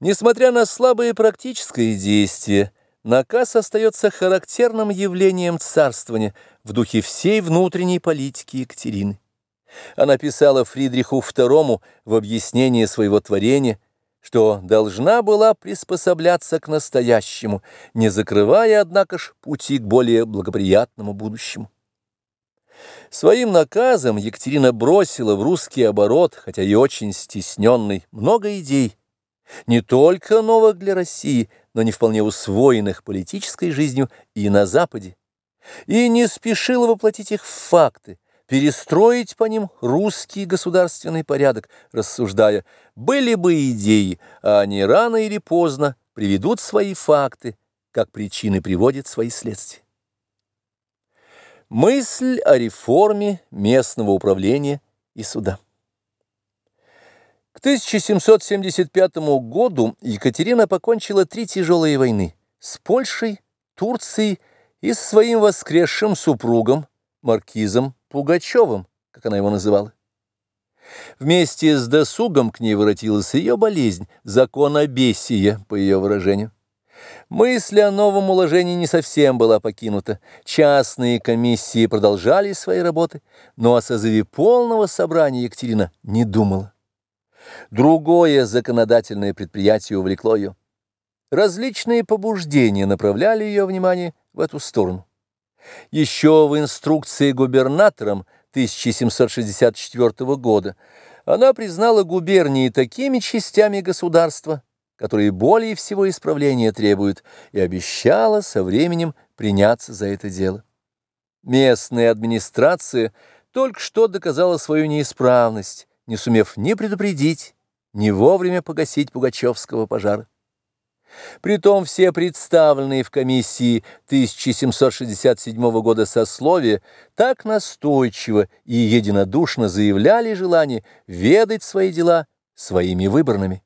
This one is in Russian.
Несмотря на слабое практическое действие, наказ остается характерным явлением царствования в духе всей внутренней политики Екатерины. Она писала Фридриху II в объяснении своего творения, что должна была приспосабляться к настоящему, не закрывая, однако ж, пути к более благоприятному будущему. Своим наказом Екатерина бросила в русский оборот, хотя и очень стесненный, много идей, не только новых для России, но не вполне усвоенных политической жизнью и на Западе, и не спешила воплотить их в факты, перестроить по ним русский государственный порядок, рассуждая, были бы идеи, а они рано или поздно приведут свои факты, как причины приводят свои следствия. Мысль о реформе местного управления и суда. К 1775 году Екатерина покончила три тяжелые войны с Польшей, Турцией и с своим воскресшим супругом, маркизом Пугачевым, как она его называла. Вместе с досугом к ней воротилась ее болезнь, законобесие, по ее выражению. Мысль о новом уложении не совсем была покинута. Частные комиссии продолжали свои работы, но о созыве полного собрания Екатерина не думала. Другое законодательное предприятие увлекло ее. Различные побуждения направляли ее внимание в эту сторону. Еще в инструкции губернатором 1764 года она признала губернии такими частями государства, которые более всего исправления требуют, и обещала со временем приняться за это дело. Местная администрация только что доказала свою неисправность, не сумев ни предупредить, ни вовремя погасить Пугачевского пожара. Притом все представленные в комиссии 1767 года сословия так настойчиво и единодушно заявляли желание ведать свои дела своими выборными.